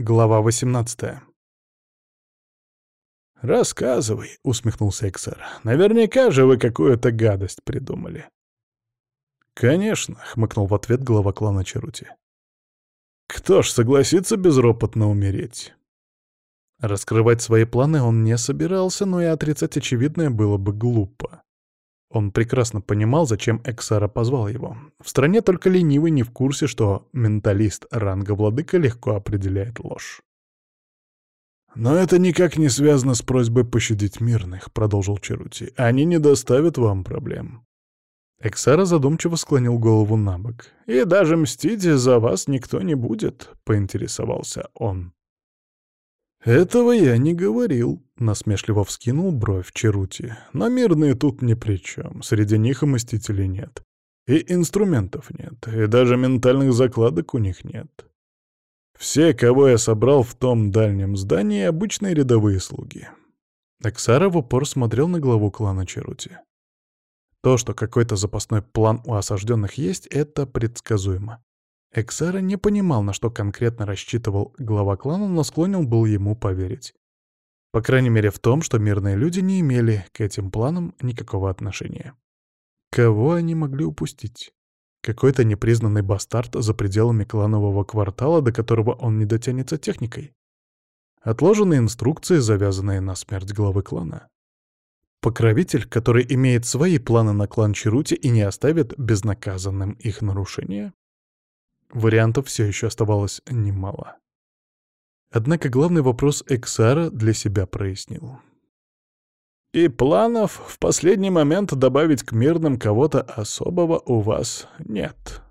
Глава 18 «Рассказывай», — усмехнулся Эксар. «Наверняка же вы какую-то гадость придумали». «Конечно», — хмыкнул в ответ глава клана Чарути. «Кто ж согласится безропотно умереть?» Раскрывать свои планы он не собирался, но и отрицать очевидное было бы глупо. Он прекрасно понимал, зачем Эксара позвал его. В стране только ленивый не в курсе, что менталист ранга владыка легко определяет ложь. «Но это никак не связано с просьбой пощадить мирных», — продолжил Черути. «Они не доставят вам проблем». Эксара задумчиво склонил голову на бок. «И даже мстить за вас никто не будет», — поинтересовался он. «Этого я не говорил», — насмешливо вскинул бровь Черути. «Но мирные тут ни при чем. Среди них и мстителей нет. И инструментов нет. И даже ментальных закладок у них нет. Все, кого я собрал в том дальнем здании, обычные рядовые слуги». Эксара в упор смотрел на главу клана Черути. То, что какой-то запасной план у осажденных есть, это предсказуемо. Эксара не понимал, на что конкретно рассчитывал глава клана, но склонен был ему поверить. По крайней мере в том, что мирные люди не имели к этим планам никакого отношения. Кого они могли упустить? Какой-то непризнанный бастард за пределами кланового квартала, до которого он не дотянется техникой. Отложенные инструкции, завязанные на смерть главы клана. Покровитель, который имеет свои планы на клан Чарути и не оставит безнаказанным их нарушения? Вариантов все еще оставалось немало. Однако главный вопрос Эксара для себя прояснил. «И планов в последний момент добавить к мирным кого-то особого у вас нет?»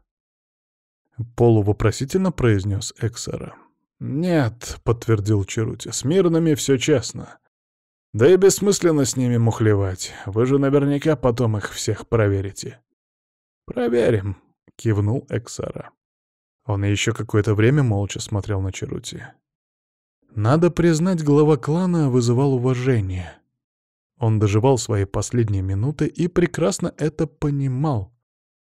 Полувопросительно произнес Эксара. «Нет», — подтвердил Черути, — «с мирными все честно. Да и бессмысленно с ними мухлевать. Вы же наверняка потом их всех проверите». «Проверим», — кивнул Эксара. Он еще какое-то время молча смотрел на Черути. Надо признать, глава клана вызывал уважение. Он доживал свои последние минуты и прекрасно это понимал,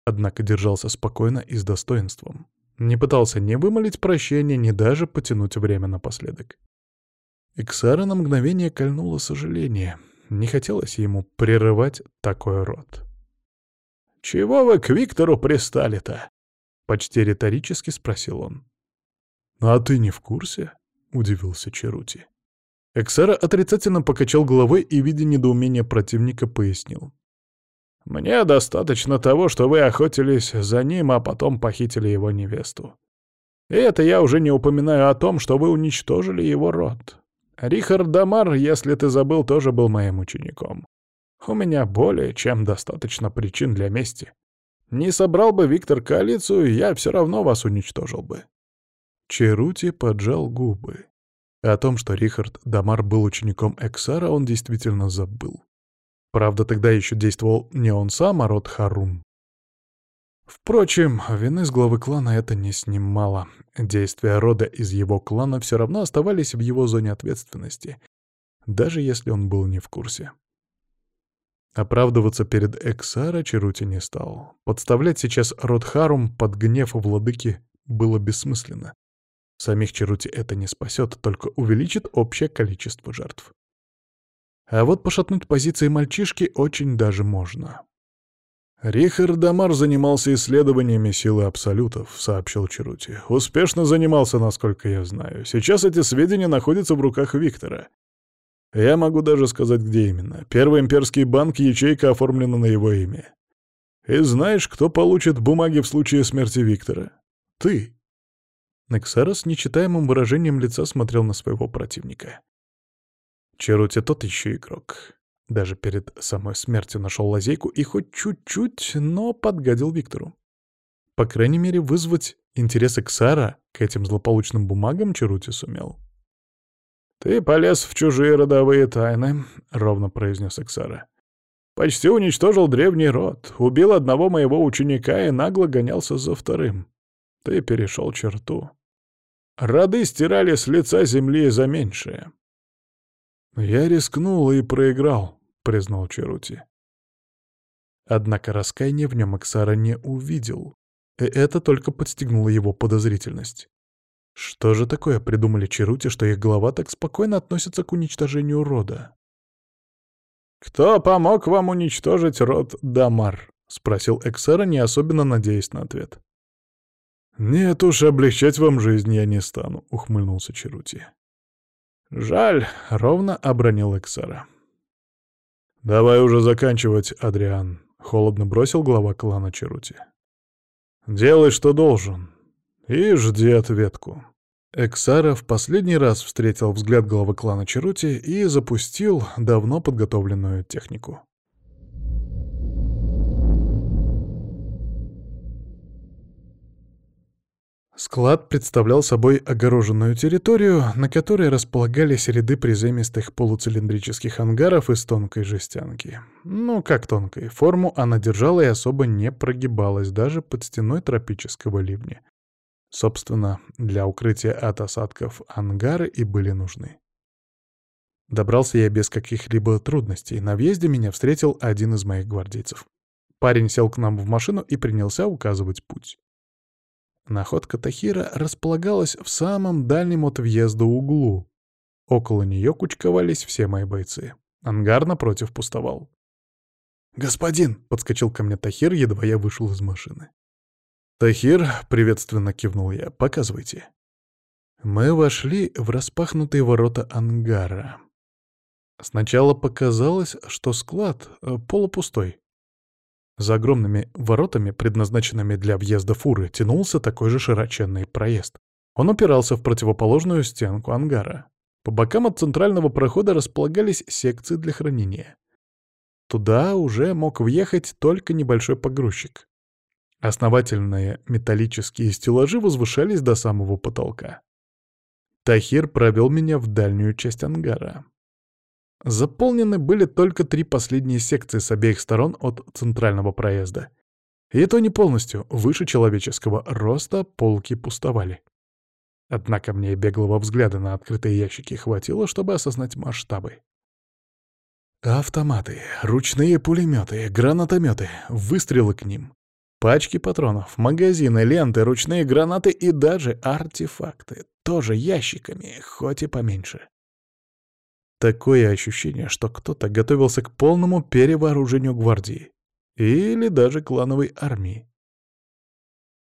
однако держался спокойно и с достоинством. Не пытался ни вымолить прощения, ни даже потянуть время напоследок. Иксара на мгновение кольнуло сожаление. Не хотелось ему прерывать такой род. «Чего вы к Виктору пристали-то?» — почти риторически спросил он. «А ты не в курсе?» — удивился Черути. Эксара отрицательно покачал головой и, видя недоумение противника, пояснил. «Мне достаточно того, что вы охотились за ним, а потом похитили его невесту. И это я уже не упоминаю о том, что вы уничтожили его род. Рихард Дамар, если ты забыл, тоже был моим учеником. У меня более чем достаточно причин для мести. Не собрал бы Виктор коалицию, я все равно вас уничтожил бы». Черути поджал губы. О том, что Рихард Дамар был учеником Эксара, он действительно забыл. Правда, тогда еще действовал не он сам, а род Харум. Впрочем, вины с главы клана это не снимало. Действия рода из его клана все равно оставались в его зоне ответственности, даже если он был не в курсе. Оправдываться перед Эксара Черути не стал. Подставлять сейчас род Харум под гнев владыки было бессмысленно. Самих Черути это не спасет, только увеличит общее количество жертв. А вот пошатнуть позиции мальчишки очень даже можно. «Рихард Дамар занимался исследованиями силы абсолютов», — сообщил Черути. «Успешно занимался, насколько я знаю. Сейчас эти сведения находятся в руках Виктора. Я могу даже сказать, где именно. Первый имперский банк, ячейка оформлена на его имя. И знаешь, кто получит бумаги в случае смерти Виктора? Ты. Нексара с нечитаемым выражением лица смотрел на своего противника. Черути тот еще игрок. Даже перед самой смертью нашел лазейку и хоть чуть-чуть, но подгадил Виктору. По крайней мере, вызвать интерес Эксара к этим злополучным бумагам Черути сумел. «Ты полез в чужие родовые тайны», — ровно произнес Эксара. «Почти уничтожил древний род, убил одного моего ученика и нагло гонялся за вторым. Ты перешел черту. Роды стирали с лица земли за меньшее». «Я рискнул и проиграл», — признал Черути. Однако раскаяния в нем Эксара не увидел, и это только подстегнуло его подозрительность. Что же такое придумали Черути, что их глава так спокойно относится к уничтожению рода? «Кто помог вам уничтожить род Дамар?» — спросил Эксера, не особенно надеясь на ответ. «Нет уж, облегчать вам жизнь я не стану», — ухмыльнулся Черути. «Жаль», — ровно обронил Эксера. «Давай уже заканчивать, Адриан», — холодно бросил глава клана Черути. «Делай, что должен, и жди ответку». Эксара в последний раз встретил взгляд главы клана Черути и запустил давно подготовленную технику. Склад представлял собой огороженную территорию, на которой располагались ряды приземистых полуцилиндрических ангаров из тонкой жестянки. Ну, как тонкой, форму она держала и особо не прогибалась даже под стеной тропического ливня. Собственно, для укрытия от осадков ангары и были нужны. Добрался я без каких-либо трудностей. На въезде меня встретил один из моих гвардейцев. Парень сел к нам в машину и принялся указывать путь. Находка Тахира располагалась в самом дальнем от въезда углу. Около нее кучковались все мои бойцы. Ангар напротив пустовал. «Господин!» — подскочил ко мне Тахир, едва я вышел из машины. «Тахир!» — приветственно кивнул я. «Показывайте». Мы вошли в распахнутые ворота ангара. Сначала показалось, что склад э, полупустой. За огромными воротами, предназначенными для въезда фуры, тянулся такой же широченный проезд. Он упирался в противоположную стенку ангара. По бокам от центрального прохода располагались секции для хранения. Туда уже мог въехать только небольшой погрузчик. Основательные металлические стеллажи возвышались до самого потолка. Тахир провел меня в дальнюю часть ангара. Заполнены были только три последние секции с обеих сторон от центрального проезда. И то не полностью, выше человеческого роста полки пустовали. Однако мне беглого взгляда на открытые ящики хватило, чтобы осознать масштабы. Автоматы, ручные пулеметы, гранатометы, выстрелы к ним, пачки патронов, магазины, ленты, ручные гранаты и даже артефакты, тоже ящиками, хоть и поменьше. Такое ощущение, что кто-то готовился к полному перевооружению гвардии. Или даже клановой армии.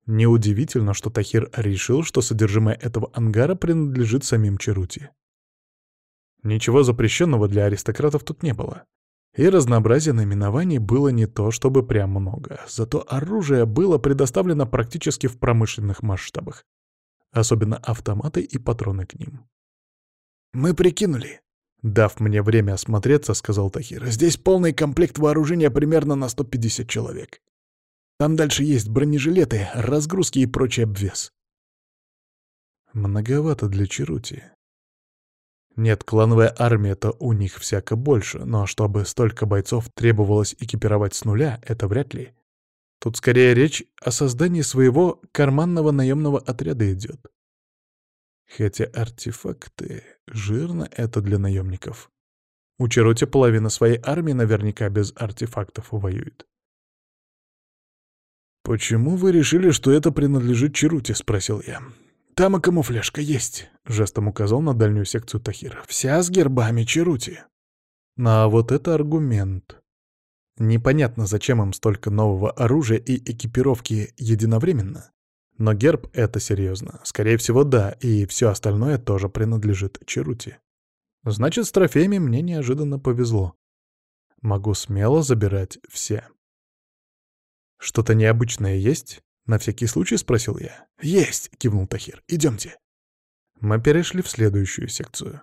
Неудивительно, что Тахир решил, что содержимое этого ангара принадлежит самим Черути. Ничего запрещенного для аристократов тут не было. И разнообразие наименований было не то чтобы прям много, зато оружие было предоставлено практически в промышленных масштабах. Особенно автоматы и патроны к ним. «Мы прикинули», Дав мне время осмотреться, сказал Тахир, здесь полный комплект вооружения примерно на 150 человек. Там дальше есть бронежилеты, разгрузки и прочий обвес. Многовато для Черути. Нет, клановая армия-то у них всяко больше, но чтобы столько бойцов требовалось экипировать с нуля, это вряд ли. Тут скорее речь о создании своего карманного наемного отряда идет. Хотя артефакты... Жирно это для наемников. У Чероти половина своей армии наверняка без артефактов воюет. «Почему вы решили, что это принадлежит Черуте?» — спросил я. «Там и камуфляжка есть», — жестом указал на дальнюю секцию Тахира. «Вся с гербами Черути». А вот это аргумент. Непонятно, зачем им столько нового оружия и экипировки единовременно. Но герб — это серьезно. Скорее всего, да, и все остальное тоже принадлежит Черути. Значит, с трофеями мне неожиданно повезло. Могу смело забирать все. «Что-то необычное есть?» — на всякий случай спросил я. «Есть!» — кивнул Тахир. «Идемте». Мы перешли в следующую секцию.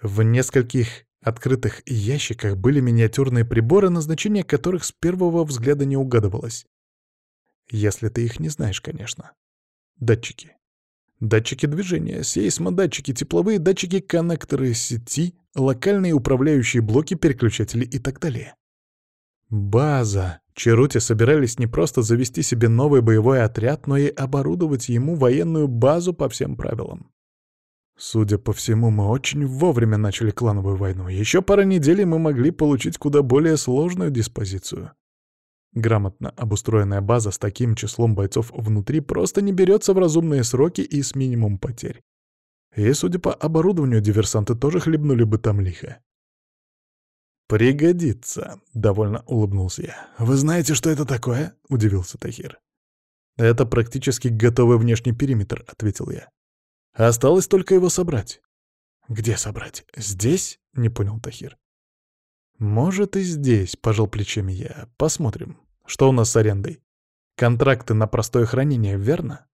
В нескольких открытых ящиках были миниатюрные приборы, назначение которых с первого взгляда не угадывалось. Если ты их не знаешь, конечно. Датчики. Датчики движения, сейсмодатчики, тепловые датчики, коннекторы сети, локальные управляющие блоки, переключатели и так далее. База. Черути собирались не просто завести себе новый боевой отряд, но и оборудовать ему военную базу по всем правилам. Судя по всему, мы очень вовремя начали клановую войну. Еще пара недель, мы могли получить куда более сложную диспозицию. Грамотно обустроенная база с таким числом бойцов внутри просто не берется в разумные сроки и с минимум потерь. И, судя по оборудованию, диверсанты тоже хлебнули бы там лихо. «Пригодится», — довольно улыбнулся я. «Вы знаете, что это такое?» — удивился Тахир. «Это практически готовый внешний периметр», — ответил я. «Осталось только его собрать». «Где собрать? Здесь?» — не понял Тахир. «Может, и здесь», — пожал плечами я. «Посмотрим. Что у нас с арендой? Контракты на простое хранение, верно?»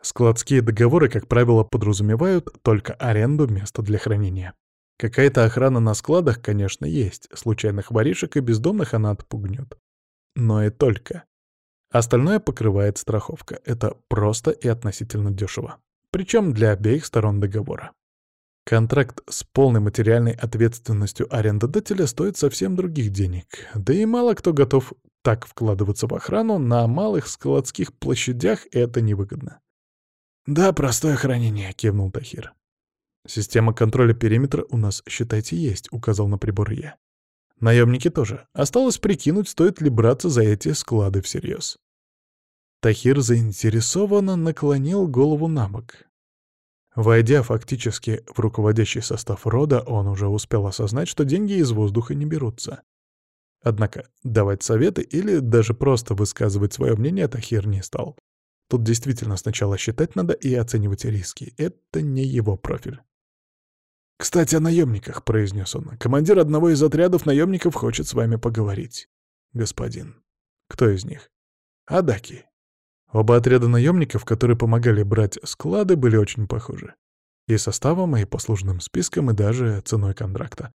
Складские договоры, как правило, подразумевают только аренду места для хранения. Какая-то охрана на складах, конечно, есть. Случайных воришек и бездомных она отпугнет. Но и только. Остальное покрывает страховка. Это просто и относительно дешево. Причем для обеих сторон договора. Контракт с полной материальной ответственностью арендодателя стоит совсем других денег. Да и мало кто готов так вкладываться в охрану, на малых складских площадях это невыгодно. «Да, простое хранение», — кивнул Тахир. «Система контроля периметра у нас, считайте, есть», — указал на прибор я. «Наемники тоже. Осталось прикинуть, стоит ли браться за эти склады всерьез». Тахир заинтересованно наклонил голову на бок. Войдя фактически в руководящий состав рода, он уже успел осознать, что деньги из воздуха не берутся. Однако давать советы или даже просто высказывать свое мнение Тахир не стал. Тут действительно сначала считать надо и оценивать риски. Это не его профиль. «Кстати, о наемниках», — произнес он. «Командир одного из отрядов наемников хочет с вами поговорить». «Господин». «Кто из них?» «Адаки». Оба отряда наемников, которые помогали брать склады, были очень похожи. И составом, и послужным списком, и даже ценой контракта.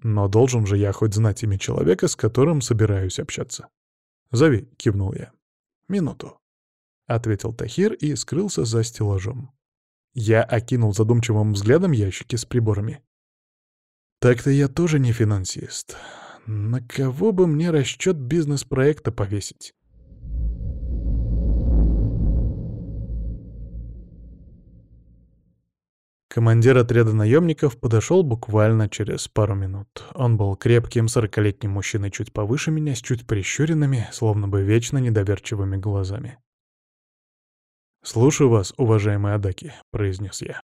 Но должен же я хоть знать имя человека, с которым собираюсь общаться. «Зови», — кивнул я. «Минуту», — ответил Тахир и скрылся за стеллажом. Я окинул задумчивым взглядом ящики с приборами. Так-то я тоже не финансист. На кого бы мне расчет бизнес-проекта повесить? Командир отряда наемников подошел буквально через пару минут. Он был крепким, сорокалетним мужчиной чуть повыше меня, с чуть прищуренными, словно бы вечно недоверчивыми глазами. «Слушаю вас, уважаемый Адаки», — произнес я.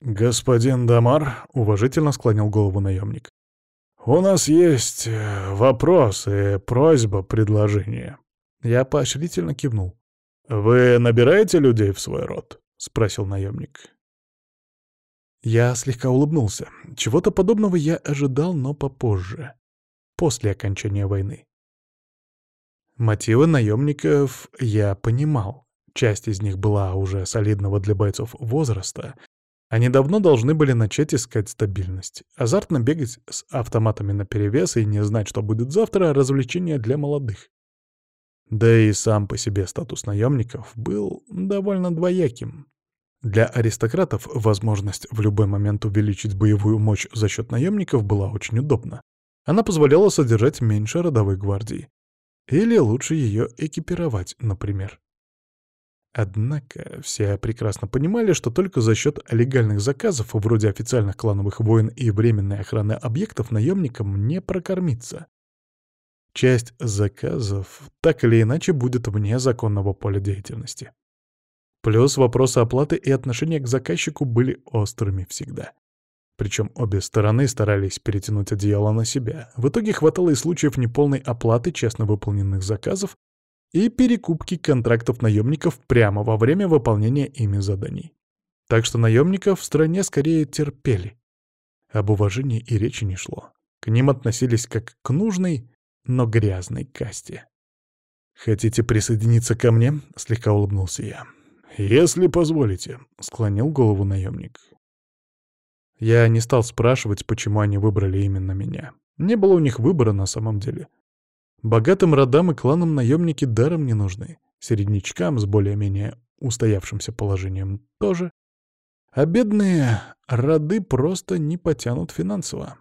«Господин Дамар», — уважительно склонил голову наемник, — «у нас есть э, вопрос и просьба, предложение». Я поощрительно кивнул. «Вы набираете людей в свой род?» — спросил наемник. Я слегка улыбнулся. Чего-то подобного я ожидал, но попозже, после окончания войны. Мотивы наемников я понимал. Часть из них была уже солидного для бойцов возраста. Они давно должны были начать искать стабильность. Азартно бегать с автоматами наперевес и не знать, что будет завтра, — развлечение для молодых. Да и сам по себе статус наемников был довольно двояким. Для аристократов возможность в любой момент увеличить боевую мощь за счет наемников была очень удобна. Она позволяла содержать меньше родовой гвардии. Или лучше ее экипировать, например. Однако все прекрасно понимали, что только за счет легальных заказов, вроде официальных клановых войн и временной охраны объектов, наемникам не прокормиться. Часть заказов так или иначе будет вне законного поля деятельности. Плюс вопросы оплаты и отношения к заказчику были острыми всегда. Причем обе стороны старались перетянуть одеяло на себя. В итоге хватало и случаев неполной оплаты честно выполненных заказов, и перекупки контрактов наемников прямо во время выполнения ими заданий. Так что наемников в стране скорее терпели. Об уважении и речи не шло. К ним относились как к нужной, но грязной касте. «Хотите присоединиться ко мне?» — слегка улыбнулся я. «Если позволите», — склонил голову наемник. Я не стал спрашивать, почему они выбрали именно меня. Не было у них выбора на самом деле. Богатым родам и кланам наемники даром не нужны. Середнячкам с более-менее устоявшимся положением тоже. А бедные роды просто не потянут финансово.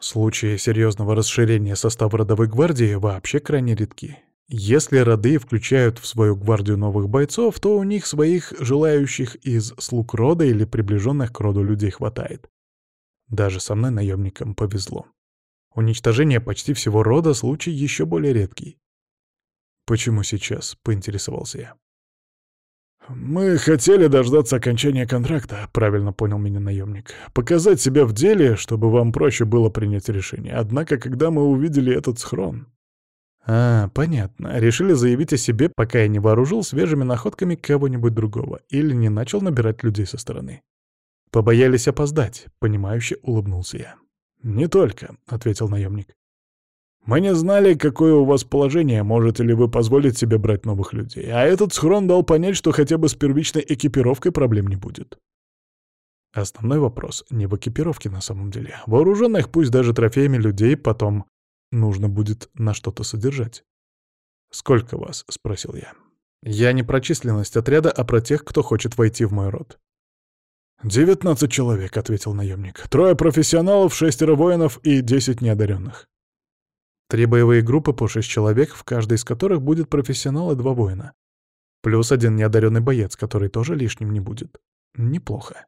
Случаи серьезного расширения состава родовой гвардии вообще крайне редки. Если роды включают в свою гвардию новых бойцов, то у них своих желающих из слуг рода или приближенных к роду людей хватает. Даже со мной наемникам повезло. Уничтожение почти всего рода — случай еще более редкий. «Почему сейчас?» — поинтересовался я. «Мы хотели дождаться окончания контракта», — правильно понял меня наемник. «Показать себя в деле, чтобы вам проще было принять решение. Однако, когда мы увидели этот схрон...» «А, понятно. Решили заявить о себе, пока я не вооружил свежими находками кого-нибудь другого или не начал набирать людей со стороны. Побоялись опоздать», — понимающе улыбнулся я. «Не только», — ответил наемник. Мы не знали, какое у вас положение, можете ли вы позволить себе брать новых людей. А этот схрон дал понять, что хотя бы с первичной экипировкой проблем не будет. Основной вопрос не в экипировке на самом деле. Вооруженных, пусть даже трофеями людей, потом нужно будет на что-то содержать. «Сколько вас?» — спросил я. «Я не про численность отряда, а про тех, кто хочет войти в мой род». «Девятнадцать человек», — ответил наемник. «Трое профессионалов, шестеро воинов и десять неодаренных». Три боевые группы по шесть человек, в каждой из которых будет профессионал и два воина. Плюс один неодаренный боец, который тоже лишним не будет. Неплохо.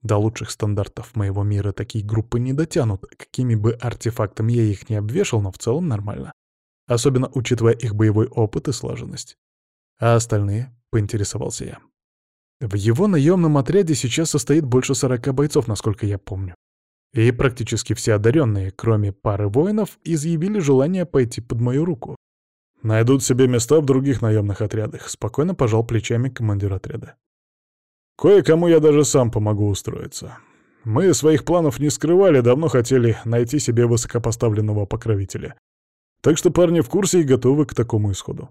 До лучших стандартов моего мира такие группы не дотянут, какими бы артефактами я их не обвешал, но в целом нормально. Особенно учитывая их боевой опыт и слаженность. А остальные? — поинтересовался я. В его наемном отряде сейчас состоит больше сорока бойцов, насколько я помню. И практически все одаренные, кроме пары воинов, изъявили желание пойти под мою руку. «Найдут себе места в других наемных отрядах», — спокойно пожал плечами командир отряда. «Кое-кому я даже сам помогу устроиться. Мы своих планов не скрывали, давно хотели найти себе высокопоставленного покровителя. Так что парни в курсе и готовы к такому исходу».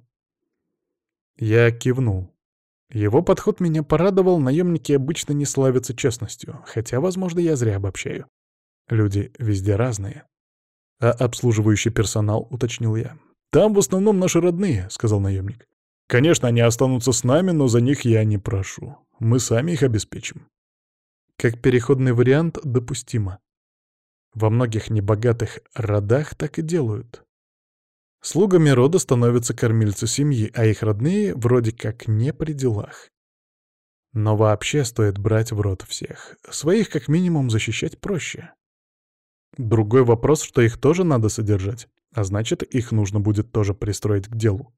Я кивнул. Его подход меня порадовал, наемники обычно не славятся честностью, хотя, возможно, я зря обобщаю. Люди везде разные. А обслуживающий персонал, уточнил я. «Там в основном наши родные», — сказал наемник. «Конечно, они останутся с нами, но за них я не прошу. Мы сами их обеспечим». Как переходный вариант допустимо. Во многих небогатых родах так и делают. Слугами рода становятся кормильцы семьи, а их родные вроде как не при делах. Но вообще стоит брать в рот всех. Своих как минимум защищать проще. Другой вопрос, что их тоже надо содержать, а значит, их нужно будет тоже пристроить к делу.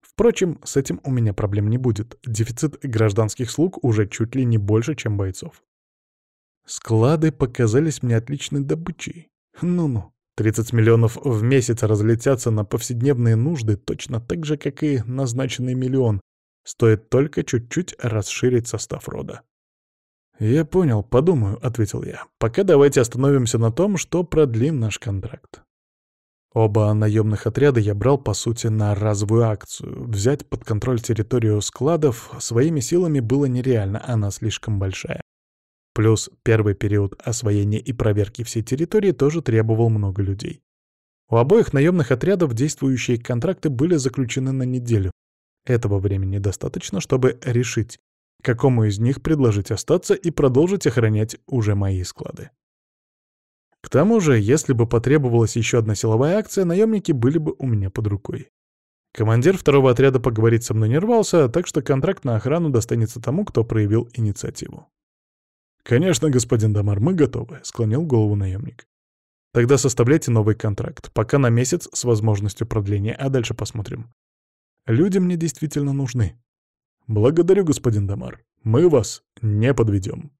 Впрочем, с этим у меня проблем не будет. Дефицит гражданских слуг уже чуть ли не больше, чем бойцов. Склады показались мне отличной добычей. Ну-ну, 30 миллионов в месяц разлетятся на повседневные нужды точно так же, как и назначенный миллион. Стоит только чуть-чуть расширить состав рода. «Я понял, подумаю», — ответил я. «Пока давайте остановимся на том, что продлим наш контракт». Оба наемных отряда я брал, по сути, на разовую акцию. Взять под контроль территорию складов своими силами было нереально, она слишком большая. Плюс первый период освоения и проверки всей территории тоже требовал много людей. У обоих наемных отрядов действующие контракты были заключены на неделю. Этого времени достаточно, чтобы решить, какому из них предложить остаться и продолжить охранять уже мои склады. К тому же, если бы потребовалась еще одна силовая акция, наемники были бы у меня под рукой. Командир второго отряда поговорить со мной не рвался, так что контракт на охрану достанется тому, кто проявил инициативу. «Конечно, господин Дамар, мы готовы», — склонил голову наемник. «Тогда составляйте новый контракт, пока на месяц с возможностью продления, а дальше посмотрим. Люди мне действительно нужны. «Благодарю, господин Дамар. Мы вас не подведем».